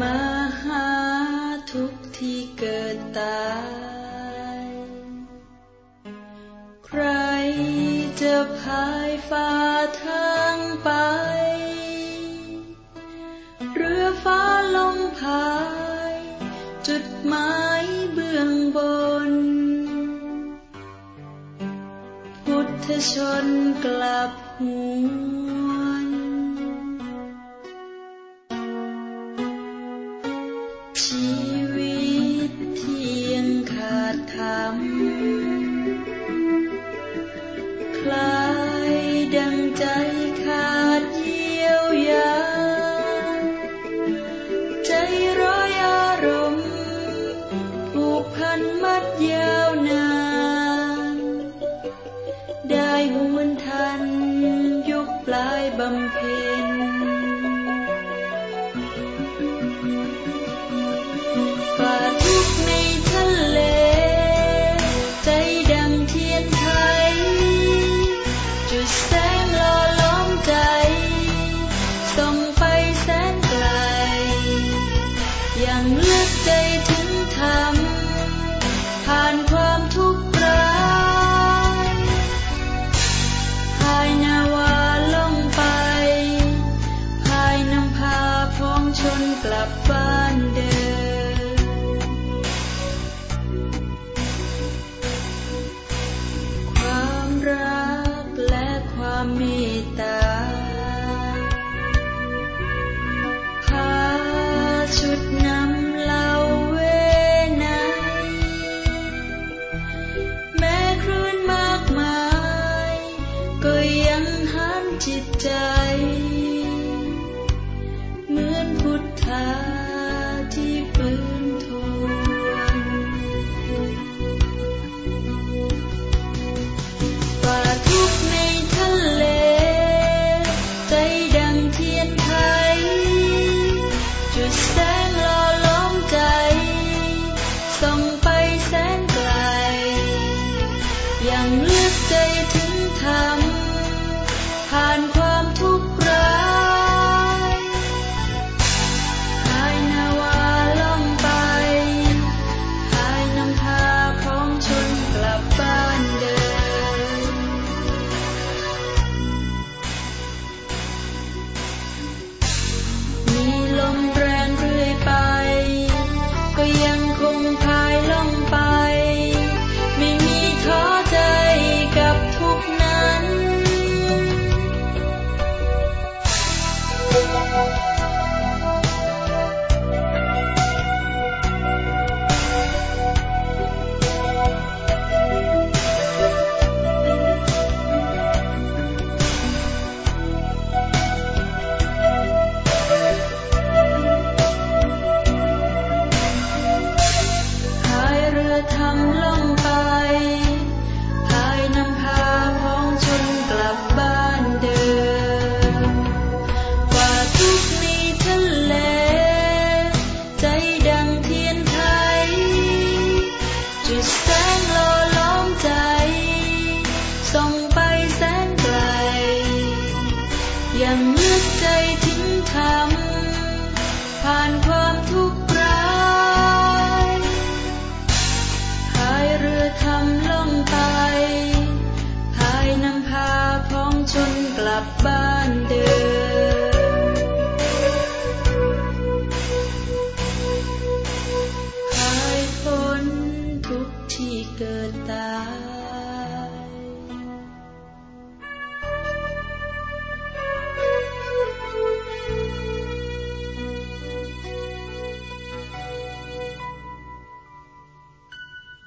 มหาทุกที่เกิดตาย ใครจะพายฟ้าทางไป เรือฟ้าลมพาย จุดหมายเบื้องบน พุทธชนกลับหวน ชีวิตที่ยังขาดคำคลายดังใจขาดเยียวยา ใจร้อยอารมณ์ผูกพันมัดยาวนาน ใจ เหมือนพุทธา ทำ ชนกลับบ้านเดิมหายพ้นทุกที่เกิดตาย